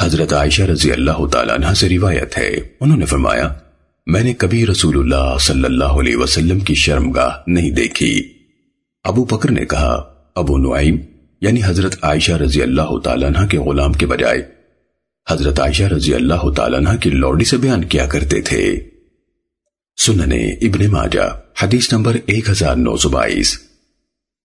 حضرت عائشہ رضی اللہ تعالیٰ عنہ سے روایت ہے۔ انہوں نے فرمایا، میں نے کبھی رسول اللہ صلی اللہ علیہ وسلم کی شرمگاہ نہیں دیکھی۔ ابو بکر نے کہا، ابو نعیم یعنی حضرت عائشہ رضی اللہ تعالیٰ عنہ کے غلام کے بجائے۔ حضرت عائشہ رضی اللہ تعالیٰ عنہ کی لوڈی سے بیان کیا کرتے تھے۔ سننے ابن ماجہ، حدیث نمبر ایک ہزار نو سو بائیس۔